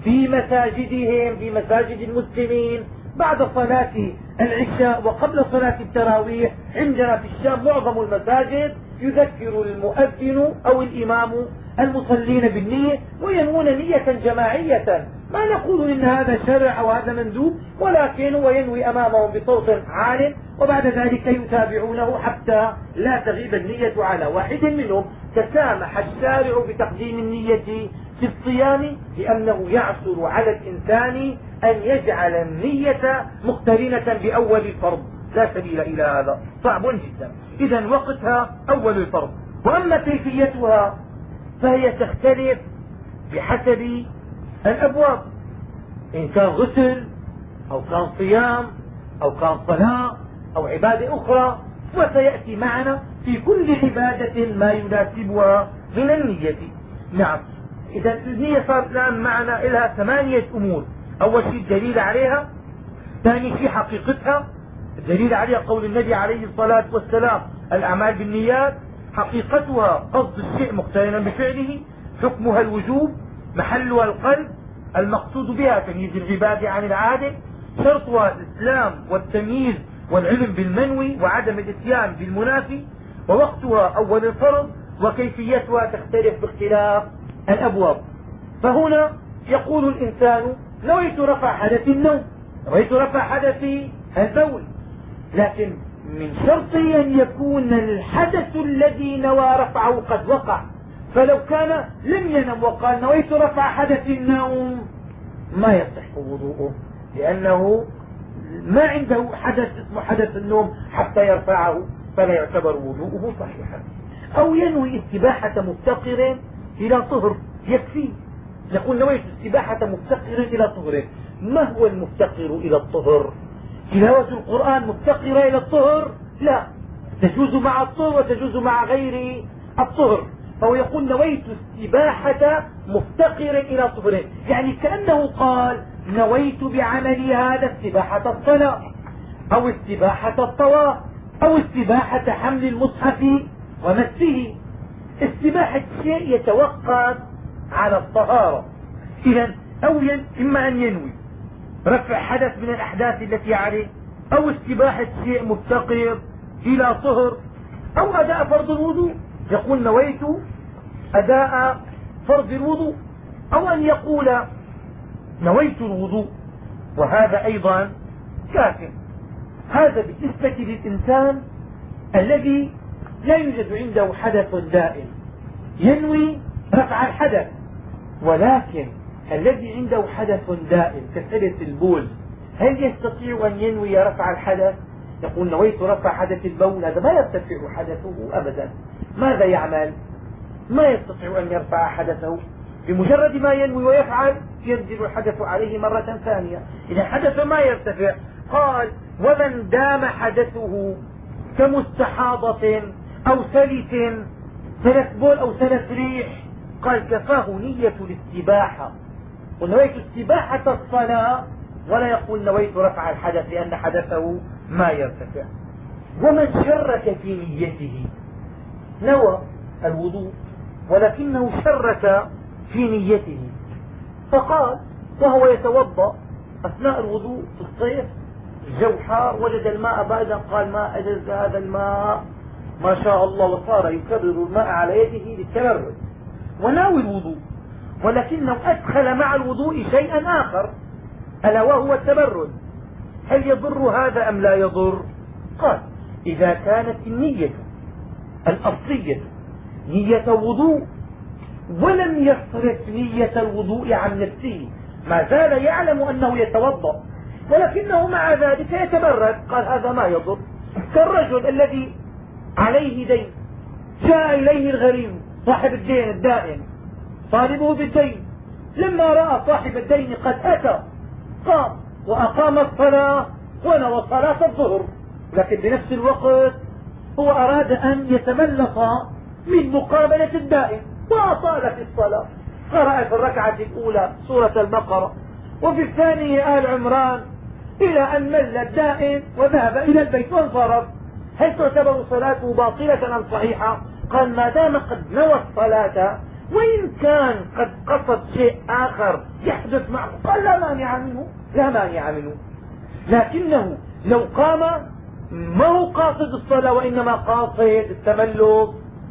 في مساجدهم في مساجد المسلمين بعد صلاة العشاء وقبل صلاة التراويح عندنا في الشام معظم المساجد يذكر المؤذن أو الإمام المصلين بالنية وينوون نية جماعية. ما نقول إن هذا شرع أو هذا مندوب ولكن هو ينوي أمامهم بصوت عال وبعد ذلك يتابعونه حتى لا تغيب النية على واحد منهم. تسامح الشارع بتقديم النية في الصيام لأنه يعثر على الإنسان أن يجعل النية مقترنة بأول الفرض لا سبيل إلى هذا. صعب جدا. إذا وقتها أول الفرض. وأما كيفيتها فهي تختلف بحسب الأبواب. إن كان غسل أو كان صيام أو كان صلاة أو عبادة أخرى وسيأتي معنا في كل عبادة ما يناسبها من النية. نعم. إذا النية صار الآن معنا لها ثمانية أمور. أول شيء الدليل عليها ثاني شيء حقيقتها الدليل عليها قول النبي عليه الصلاة والسلام الأعمال بالنيات حقيقتها قصد الشيء مقترنا بفعله حكمها الوجوب محلها القلب المقصود بها تمييز العبادة عن العادة شرطها الإسلام والتمييز والعلم بالمنوي وعدم الإتيان بالمنافي ووقتها أول الفرض وكيفيتها تختلف باختلاف الأبواب. فهنا يقول الإنسان نويت رفع حدث النوم. نويت رفع حدث البول. لكن من شرط أن يكون الحدث الذي نوى رفعه قد وقع. فلو كان لم ينم وقال نويت رفع حدث النوم ما يصح وضوءه لأنه ما عنده حدث اسمه حدث النوم حتى يرفعه فلا يعتبر وضوءه صحيحا. أو ينوي استباحة مفتقر إلى طهر يكفي. نقول نويت استباحة مفتقر إلى طهر ما هو المفتقر إلى الطهر؟ تلاوة القرآن مفتقرة إلى الطهر؟ لا. تجوز مع الطهر وتجوز مع غير الطهر. فهو يقول نويت استباحة مفتقر إلى طهر يعني كأنه قال نويت بعملي هذا استباحة الصلاة أو استباحة الطواف أو استباحة حمل المصحف ومسه استباحة شيء يتوقف على الطهارة. إذا أو إما أن ينوي. رفع حدث من الأحداث التي عليه أو استباحة شيء مفتقر إلى طهر أو أداء فرض الوضوء. يقول نويت أداء فرض الوضوء أو أن يقول نويت الوضوء. وهذا أيضا كاف. هذا بالنسبة للإنسان الذي لا يوجد عنده حدث دائم ينوي رفع الحدث ولكن الذي عنده حدث دائم كسلة البول هل يستطيع أن ينوي رفع الحدث؟ يقول نويت رفع حدث البول هذا ما يرتفع حدثه أبدا. ماذا يعمل؟ ما يستطيع أن يرفع حدثه. بمجرد ما ينوي ويفعل ينزل الحدث عليه مرة ثانية. إذا حدث ما يرتفع قال ومن دام حدثه كمستحاضة أو سلس سلس بول أو سلس ريح. قال كفاه نية الاستباحة. ونويت استباحة الصلاة ولا يقول نويت رفع الحدث لأن حدثه ما يرتفع. ومن شرك في نيته نوى الوضوء ولكنه شرك في نيته فقال وهو يتوضأ أثناء الوضوء في الصيف الجو حار وجد الماء باردا قال ما اجز هذا الماء؟ ما شاء الله وصار يكرر الماء على يده للتمرد وناوي الوضوء. ولكنه أدخل مع الوضوء شيئا آخر ألا وهو التبرد؟ هل يضر هذا أم لا يضر؟ قال إذا كانت النية الأصلية نية وضوء ولم يصرف نية الوضوء عن نفسه ما زال يعلم أنه يتوضأ ولكنه مع ذلك يتبرد. قال هذا ما يضر. كالرجل الذي عليه دين جاء إليه الغريم صاحب الدين الدائم طالبه بالدين. لما رأى صاحب الدين قد أتى قام وأقام الصلاة ونوى صلاة الظهر. لكن بنفس الوقت هو أراد أن يتملص من مقابلة الدائم وأطال في الصلاة. قرأ في الركعة الأولى سورة البقرة وفي الثانية آل عمران إلى أن مل الدائم وذهب إلى البيت وانصرف. هل تعتبر صلاته باطلة أم صحيحة؟ قال ما دام قد نوى الصلاة وإن كان قد قصد شيء آخر يحدث معه قال لا مانع منه لا مانع منه. لكنه لو قام ما هو قاصد الصلاة وإنما قاصد التملك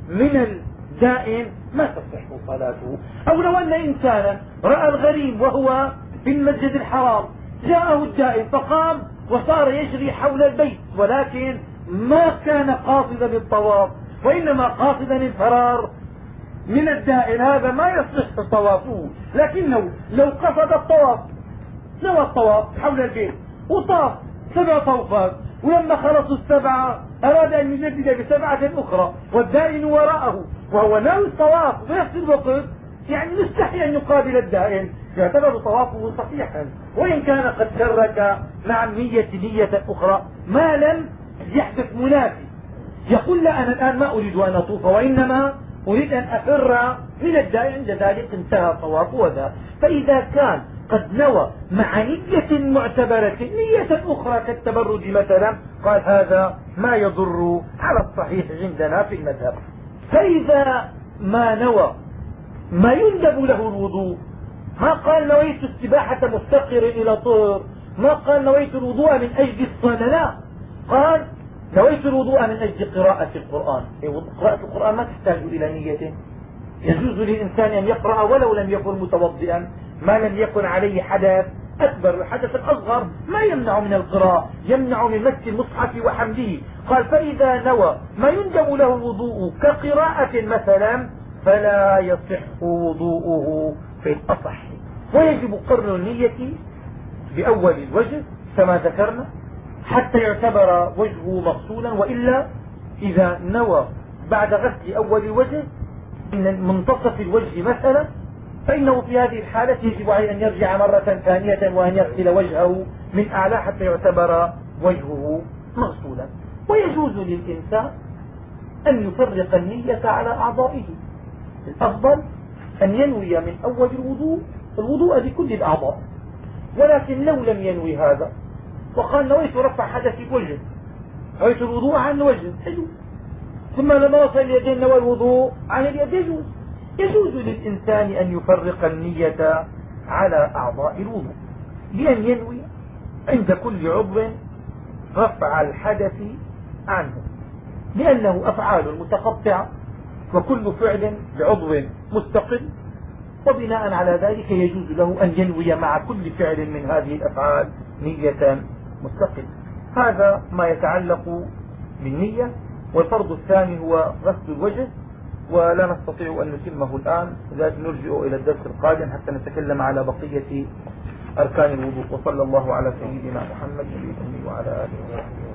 من الدائم ما تصح صلاته. أو لو أن إنسانا رأى الغريم وهو في المسجد الحرام جاءه الدائم فقام وصار يجري حول البيت ولكن ما كان قاصدا للطواف وإنما قاصدا الفرار من الدائم هذا ما يصح طوافه لكنه لو قصد الطواف نوى الطواف حول البيت وطاف سبع طوفات ولما خلصوا السبعة أراد أن يجدد بسبعة أخرى والدائن وراءه وهو ناوي الطواف في نفس الوقت يعني مستحي أن يقابل الدائن. يعتبر طوافه صحيحا وإن كان قد شرك مع النية نية أخرى ما لم يحدث منافي. يقول لا أنا الآن ما أريد أن أطوف وإنما أريد أن أفر من الدائن عند ذلك انتهى الطواف وذا. فإذا كان قد نوى مع نية معتبرة نية أخرى كالتبرج مثلا قال هذا ما يضر على الصحيح عندنا في المذهب. فإذا ما نوى ما يندب له الوضوء ما قال نويت السباحة مفتقر إلى طهر ما قال نويت الوضوء من أجل الصلاة لا قال نويت الوضوء من أجل قراءة القرآن. قراءة القرآن ما تحتاج إلى نية يجوز للإنسان أن يقرأ ولو لم يكن متوضئا ما لم يكن عليه حدث. أكبر الحدث الأصغر ما يمنع من القراءة يمنع من مس المصحف وحمله قال فإذا نوى ما يندب له الوضوء كقراءة مثلا فلا يصح وضوءه في الأصح. ويجب قرن النية بأول الوجه كما ذكرنا. حتى يعتبر وجهه مغسولا وإلا إذا نوى بعد غسل أول الوجه من منتصف الوجه مثلا فإنه في هذه الحالة يجب عليه أن يرجع مرة ثانية وأن يغسل وجهه من أعلى حتى يعتبر وجهه مغسولا. ويجوز للإنسان أن يفرق النية على أعضائه. الأفضل أن ينوي من أول الوضوء الوضوء لكل الأعضاء. ولكن لو لم ينوي هذا وقال نويت رفع حدث وجه نويت الوضوء عن الوجه. يجوز ثم لما وصل اليدين نوى الوضوء عن اليد يجوز. يجوز للإنسان أن يفرق النية على أعضاء الوضوء. بأن ينوي عند كل عضو رفع الحدث عنه. لأنه أفعال متقطعة وكل فعل لعضو مستقل. وبناء على ذلك يجوز له أن ينوي مع كل فعل من هذه الأفعال نية مستقلة هذا ما يتعلق بالنية والفرض الثاني هو غسل الوجه ولا نستطيع أن نتمه الآن لذلك نرجع إلى الدرس القادم حتى نتكلم على بقية أركان الوضوء. وصلى الله على سيدنا محمد وعلى آله وصحبه